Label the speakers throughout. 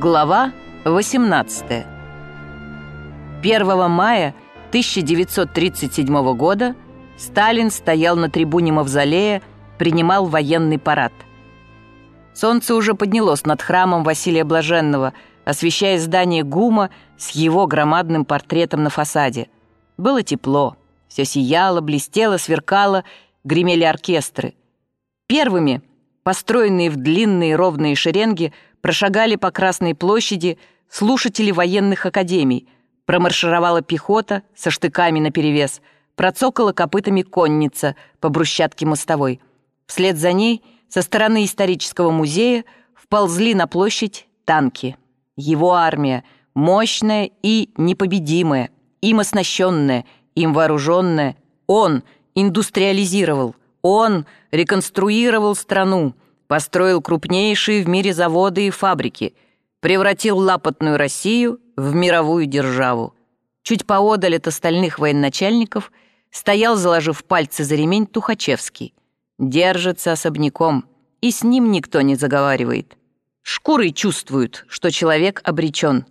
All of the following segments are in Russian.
Speaker 1: Глава 18 1 мая 1937 года Сталин стоял на трибуне Мавзолея, принимал военный парад. Солнце уже поднялось над храмом Василия Блаженного, освещая здание ГУМа с его громадным портретом на фасаде. Было тепло, все сияло, блестело, сверкало, гремели оркестры. Первыми, построенные в длинные ровные шеренги, прошагали по Красной площади слушатели военных академий, промаршировала пехота со штыками наперевес, процокала копытами конница по брусчатке мостовой. Вслед за ней со стороны исторического музея вползли на площадь танки. Его армия, мощная и непобедимая, им оснащенная, им вооруженная. Он индустриализировал, он реконструировал страну, построил крупнейшие в мире заводы и фабрики, превратил лапотную Россию в мировую державу. Чуть поодаль от остальных военачальников стоял, заложив пальцы за ремень, Тухачевский. Держится особняком, и с ним никто не заговаривает. Шкурой чувствуют, что человек обречен.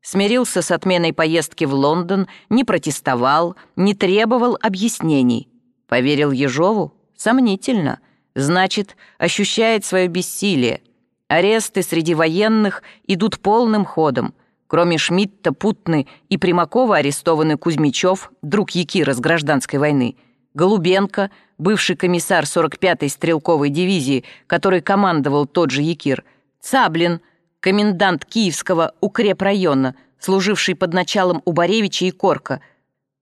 Speaker 1: Смирился с отменой поездки в Лондон, не протестовал, не требовал объяснений. Поверил Ежову? Сомнительно — значит, ощущает свое бессилие. Аресты среди военных идут полным ходом. Кроме Шмидта, Путны и Примакова арестованы Кузьмичев, друг Якира с гражданской войны, Голубенко, бывший комиссар 45-й стрелковой дивизии, который командовал тот же Якир, Цаблин, комендант Киевского укрепрайона, служивший под началом Убаревича и Корка,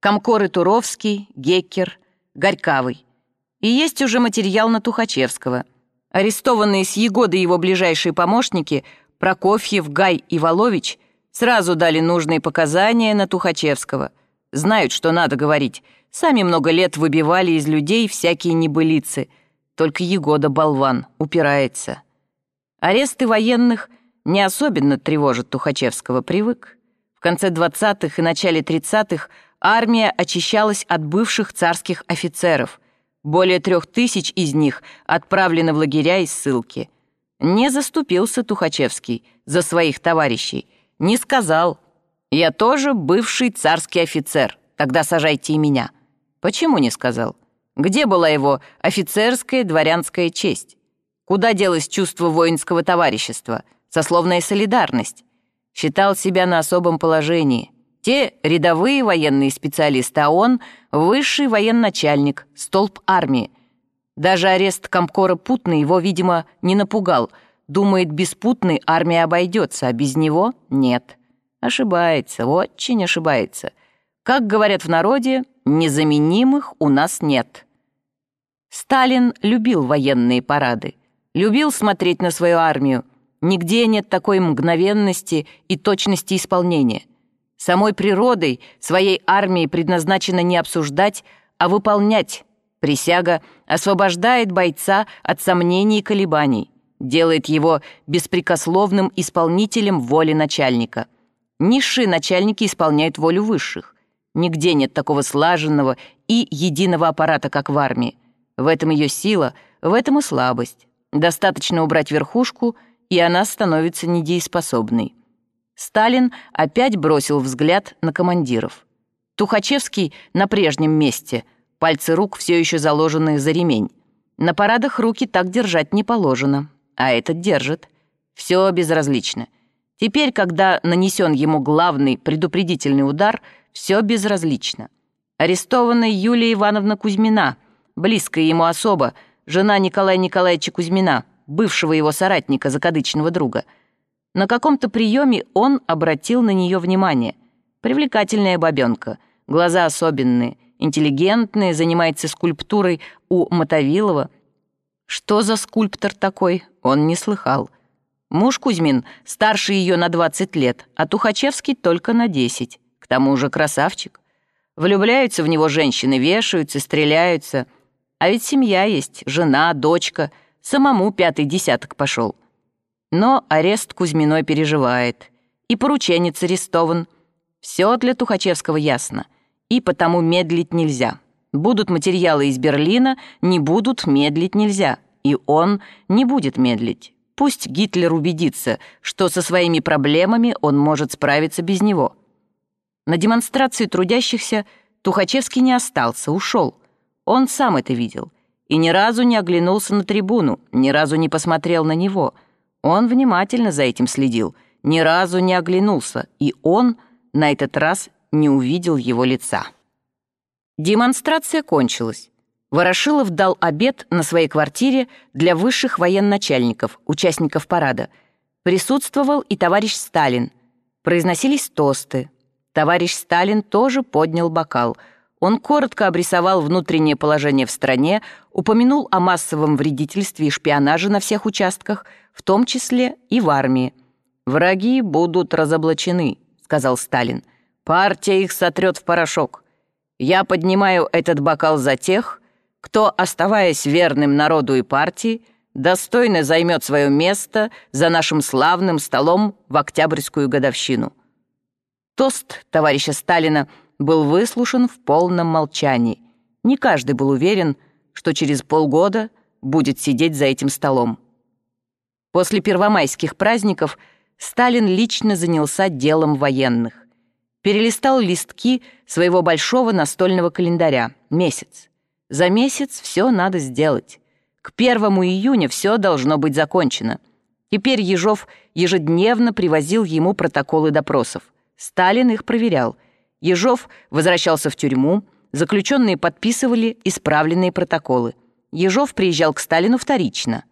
Speaker 1: Комкоры Туровский, Геккер, Горькавый. И есть уже материал на Тухачевского. Арестованные с Егоды его ближайшие помощники Прокофьев, Гай и Волович сразу дали нужные показания на Тухачевского. Знают, что надо говорить. Сами много лет выбивали из людей всякие небылицы. Только Егода болван, упирается. Аресты военных не особенно тревожат Тухачевского, привык. В конце 20-х и начале 30-х армия очищалась от бывших царских офицеров – более трех тысяч из них отправлены в лагеря и ссылки. Не заступился Тухачевский за своих товарищей, не сказал «Я тоже бывший царский офицер, тогда сажайте и меня». Почему не сказал? Где была его офицерская дворянская честь? Куда делось чувство воинского товарищества, сословная солидарность? Считал себя на особом положении – те рядовые военные специалисты, а он — высший военачальник, столб армии. Даже арест Комкора Путный его, видимо, не напугал. Думает, без Путной армия обойдется, а без него — нет. Ошибается, очень ошибается. Как говорят в народе, незаменимых у нас нет. Сталин любил военные парады, любил смотреть на свою армию. Нигде нет такой мгновенности и точности исполнения. Самой природой своей армии предназначено не обсуждать, а выполнять. Присяга освобождает бойца от сомнений и колебаний, делает его беспрекословным исполнителем воли начальника. Низшие начальники исполняют волю высших. Нигде нет такого слаженного и единого аппарата, как в армии. В этом ее сила, в этом и слабость. Достаточно убрать верхушку, и она становится недееспособной. Сталин опять бросил взгляд на командиров. Тухачевский на прежнем месте, пальцы рук все еще заложены за ремень. На парадах руки так держать не положено, а этот держит. Все безразлично. Теперь, когда нанесен ему главный предупредительный удар, все безразлично. Арестована Юлия Ивановна Кузьмина, близкая ему особа, жена Николая Николаевича Кузьмина, бывшего его соратника, закадычного друга — на каком-то приеме он обратил на нее внимание. Привлекательная бабенка, глаза особенные, интеллигентные, занимается скульптурой у Мотовилова. Что за скульптор такой, он не слыхал. Муж Кузьмин старше ее на 20 лет, а Тухачевский только на 10. К тому же красавчик. Влюбляются в него женщины, вешаются, стреляются. А ведь семья есть, жена, дочка. Самому пятый десяток пошел. Но арест Кузьминой переживает. И порученец арестован. Все для Тухачевского ясно. И потому медлить нельзя. Будут материалы из Берлина, не будут, медлить нельзя. И он не будет медлить. пусть Гитлер убедится, что со своими проблемами он может справиться без него. На демонстрации трудящихся Тухачевский не остался, ушел. Он сам это видел. И ни разу не оглянулся на трибуну, ни разу не посмотрел на него. Он внимательно за этим следил, ни разу не оглянулся, и он на этот раз не увидел его лица. Демонстрация кончилась. Ворошилов дал обед на своей квартире для высших военачальников, участников парада. Присутствовал и товарищ Сталин. Произносились тосты. Товарищ Сталин тоже поднял бокал. Он коротко обрисовал внутреннее положение в стране, упомянул о массовом вредительстве и шпионаже на всех участках, в том числе и в армии. «Враги будут разоблачены», — сказал Сталин. «Партия их сотрет в порошок. Я поднимаю этот бокал за тех, кто, оставаясь верным народу и партии, достойно займет свое место за нашим славным столом в Октябрьскую годовщину. Тост товарища Сталина был выслушан в полном молчании. Не каждый был уверен, что через полгода будет сидеть за этим столом. После первомайских праздников Сталин лично занялся делом военных. Перелистал листки своего большого настольного календаря. Месяц. За месяц все надо сделать. К первому июня все должно быть закончено. Теперь Ежов ежедневно привозил ему протоколы допросов. Сталин их проверял. Ежов возвращался в тюрьму, заключенные подписывали исправленные протоколы. Ежов приезжал к Сталину вторично.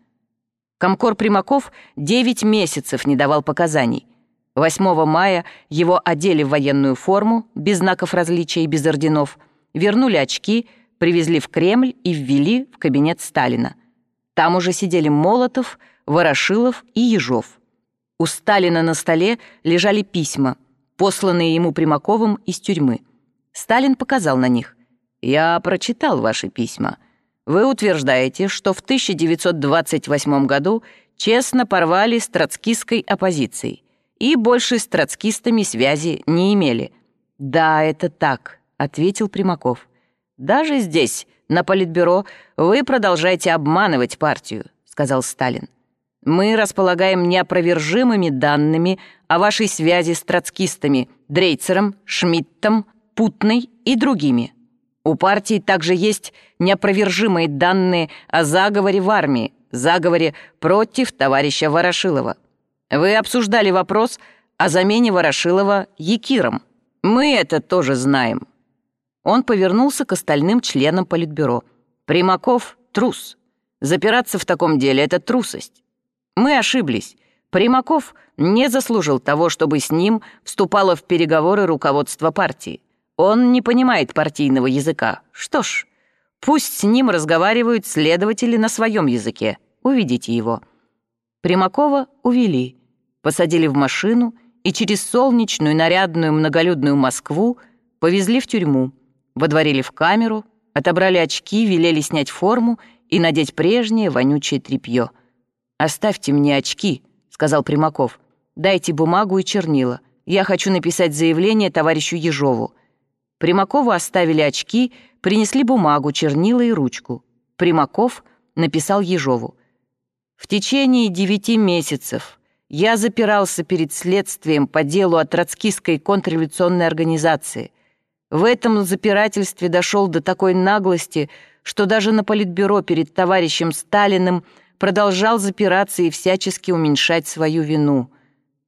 Speaker 1: Комкор Примаков 9 месяцев не давал показаний. 8 мая его одели в военную форму, без знаков различия и без орденов, вернули очки — привезли в Кремль и ввели в кабинет Сталина. Там уже сидели Молотов, Ворошилов и Ежов. У Сталина на столе лежали письма, посланные ему Примаковым из тюрьмы. Сталин показал на них. «Я прочитал ваши письма. Вы утверждаете, что в 1928 году честно порвали с троцкистской оппозицией и больше с троцкистами связи не имели». «Да, это так», — ответил Примаков. «Даже здесь, на Политбюро, вы продолжаете обманывать партию», — сказал Сталин. «Мы располагаем неопровержимыми данными о вашей связи с троцкистами Дрейцером, Шмидтом, Путной и другими. У партии также есть неопровержимые данные о заговоре в армии, заговоре против товарища Ворошилова. Вы обсуждали вопрос о замене Ворошилова Якиром. Мы это тоже знаем. Он повернулся к остальным членам Политбюро. «Примаков — трус. Запираться в таком деле — это трусость. Мы ошиблись. Примаков не заслужил того, чтобы с ним вступало в переговоры руководство партии. Он не понимает партийного языка. Что ж, пусть с ним разговаривают следователи на своем языке. Уведите его». Примакова увели, посадили в машину и через солнечную, нарядную, многолюдную Москву повезли в тюрьму водворили в камеру, отобрали очки, велели снять форму и надеть прежнее вонючее тряпье. «Оставьте мне очки», — сказал Примаков. «Дайте бумагу и чернила. Я хочу написать заявление товарищу Ежову». Примакову оставили очки, принесли бумагу, чернила и ручку. Примаков написал Ежову. «В течение девяти месяцев я запирался перед следствием по делу о троцкистской контрреволюционной организации. В этом запирательстве дошел до такой наглости, что даже на политбюро перед товарищем Сталиным продолжал запираться и всячески уменьшать свою вину.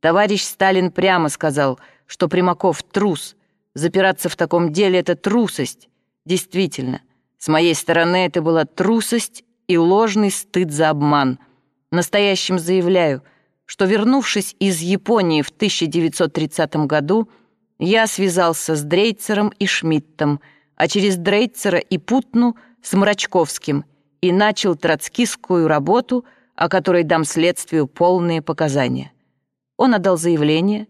Speaker 1: Товарищ Сталин прямо сказал, что Примаков трус. Запираться в таком деле — это трусость. Действительно, с моей стороны это была трусость и ложный стыд за обман. Настоящим заявляю, что, вернувшись из Японии в 1930 году, я связался с Дрейцером и Шмидтом, а через Дрейцера и Путну с Мрачковским и начал троцкистскую работу, о которой дам следствию полные показания. Он отдал заявление,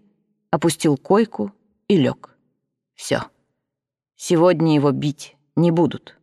Speaker 1: опустил койку и лег. Все. Сегодня его бить не будут.